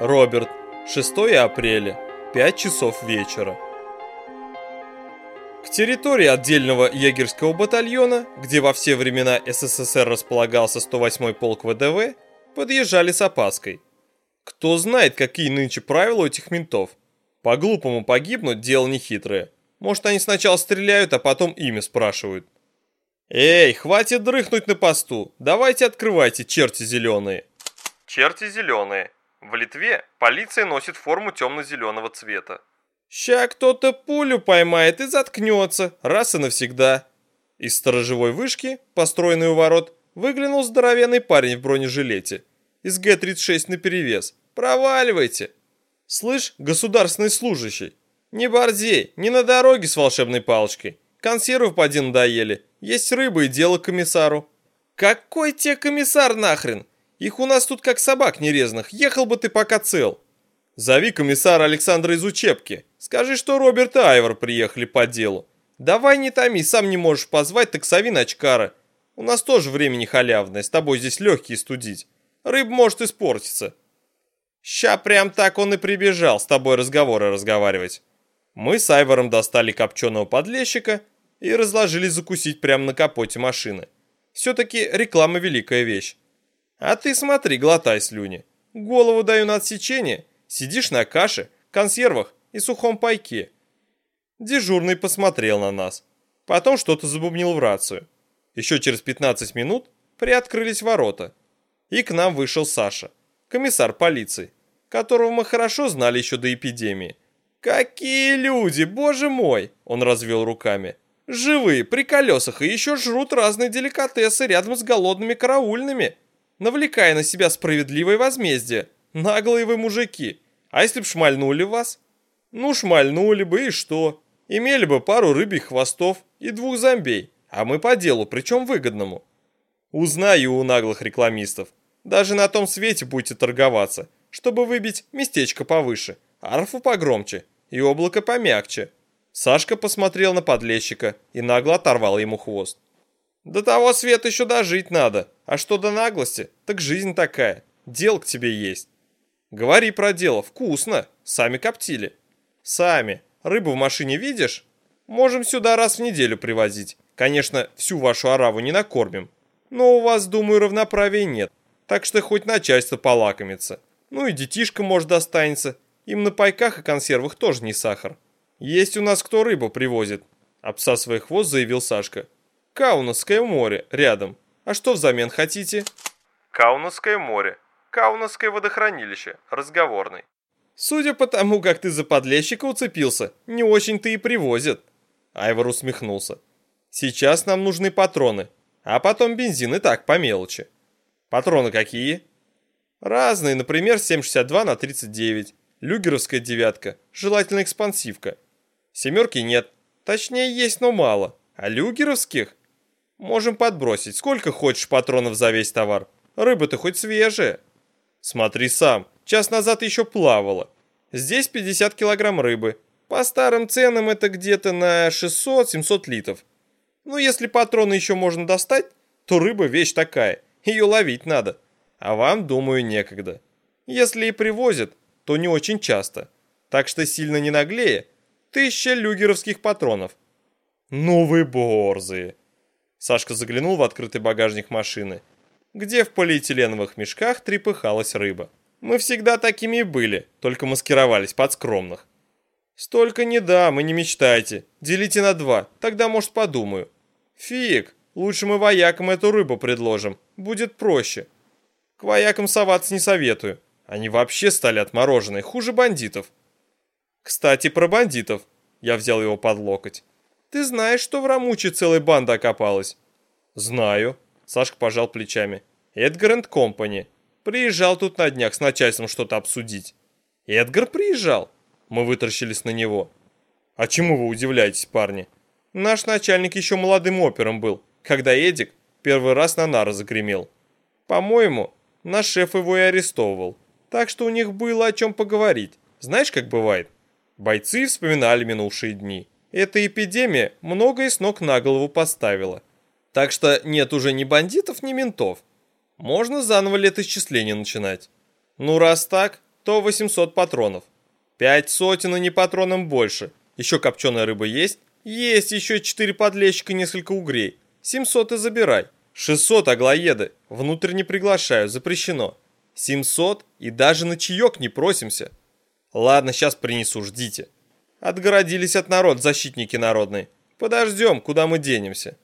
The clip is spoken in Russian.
Роберт. 6 апреля. 5 часов вечера. К территории отдельного егерского батальона, где во все времена СССР располагался 108-й полк ВДВ, подъезжали с опаской. Кто знает, какие нынче правила у этих ментов. По-глупому погибнуть – дело нехитрое. Может, они сначала стреляют, а потом имя спрашивают. «Эй, хватит дрыхнуть на посту! Давайте открывайте, черти зеленые!» Черти зеленые. В Литве полиция носит форму темно-зеленого цвета. Ща кто-то пулю поймает и заткнется, раз и навсегда. Из сторожевой вышки, построенной у ворот, выглянул здоровенный парень в бронежилете. Из Г-36 наперевес. Проваливайте! Слышь, государственный служащий, не борзей, не на дороге с волшебной палочкой. Консервы поди надоели, есть рыба и дело комиссару. Какой тебе комиссар нахрен? Их у нас тут как собак нерезанных, ехал бы ты пока цел. Зови комиссара Александра из учебки. Скажи, что Роберт и Айвор приехали по делу. Давай не томи, сам не можешь позвать, так сови Начкара. У нас тоже времени халявное, с тобой здесь легкие студить. Рыб может испортиться. Ща прям так он и прибежал с тобой разговоры разговаривать. Мы с Айвором достали копченого подлещика и разложили закусить прямо на капоте машины. Все-таки реклама великая вещь. А ты смотри, глотай слюни. Голову даю на отсечение, сидишь на каше, консервах и сухом пайке. Дежурный посмотрел на нас. Потом что-то забубнил в рацию. Еще через 15 минут приоткрылись ворота. И к нам вышел Саша, комиссар полиции, которого мы хорошо знали еще до эпидемии. «Какие люди, боже мой!» – он развел руками. «Живые, при колесах и еще жрут разные деликатесы рядом с голодными караульными навлекая на себя справедливое возмездие. Наглые вы мужики. А если б шмальнули вас? Ну, шмальнули бы, и что? Имели бы пару рыбьих хвостов и двух зомбей, а мы по делу, причем выгодному. Узнаю у наглых рекламистов. Даже на том свете будете торговаться, чтобы выбить местечко повыше, арфу погромче и облако помягче. Сашка посмотрел на подлещика и нагло оторвал ему хвост. До того света еще дожить надо. А что до наглости, так жизнь такая. Дел к тебе есть. Говори про дело, вкусно. Сами коптили. Сами. Рыбу в машине видишь? Можем сюда раз в неделю привозить. Конечно, всю вашу ораву не накормим. Но у вас, думаю, равноправия нет. Так что хоть начальство полакомится. Ну и детишка, может, достанется. Им на пайках и консервах тоже не сахар. Есть у нас кто рыбу привозит. Обсасывая хвост, заявил Сашка. Каунасское море рядом. А что взамен хотите? Каунасское море. Каунасское водохранилище. Разговорный. Судя по тому, как ты за подлещика уцепился, не очень-то и привозят. Айвор усмехнулся. Сейчас нам нужны патроны, а потом бензин и так по мелочи. Патроны какие? Разные, например, 7,62 на 39, люгеровская девятка, желательно экспансивка. Семерки нет, точнее есть, но мало, а люгеровских Можем подбросить. Сколько хочешь патронов за весь товар? Рыба-то хоть свежая. Смотри сам. Час назад еще плавала. Здесь 50 килограмм рыбы. По старым ценам это где-то на 600-700 литров. Ну, если патроны еще можно достать, то рыба вещь такая. Ее ловить надо. А вам, думаю, некогда. Если и привозят, то не очень часто. Так что сильно не наглее. Тысяча люгеровских патронов. Ну вы борзые. Сашка заглянул в открытый багажник машины, где в полиэтиленовых мешках трепыхалась рыба. Мы всегда такими и были, только маскировались под скромных. Столько не дам и не мечтайте. Делите на два, тогда, может, подумаю. Фиг, лучше мы воякам эту рыбу предложим, будет проще. К воякам соваться не советую. Они вообще стали отмороженные, хуже бандитов. Кстати, про бандитов. Я взял его под локоть. Ты знаешь, что в Рамуче целая банда окопалась? Знаю. Сашка пожал плечами. Эдгар энд Компани. Приезжал тут на днях с начальством что-то обсудить. Эдгар приезжал? Мы вытаращились на него. А чему вы удивляетесь, парни? Наш начальник еще молодым опером был, когда Эдик первый раз на нары загремел. По-моему, наш шеф его и арестовывал. Так что у них было о чем поговорить. Знаешь, как бывает? Бойцы вспоминали минувшие дни. Эта эпидемия многое с ног на голову поставила. Так что нет уже ни бандитов, ни ментов. Можно заново летоисчисление начинать. Ну раз так, то 800 патронов. Пять сотен и не патроном больше. Еще копченая рыба есть? Есть еще четыре подлещика и несколько угрей. 700 и забирай. 600 аглоеды. Внутрь не приглашаю, запрещено. 700 и даже на чаек не просимся. Ладно, сейчас принесу, ждите. Отгородились от народ защитники народные. Подождем, куда мы денемся.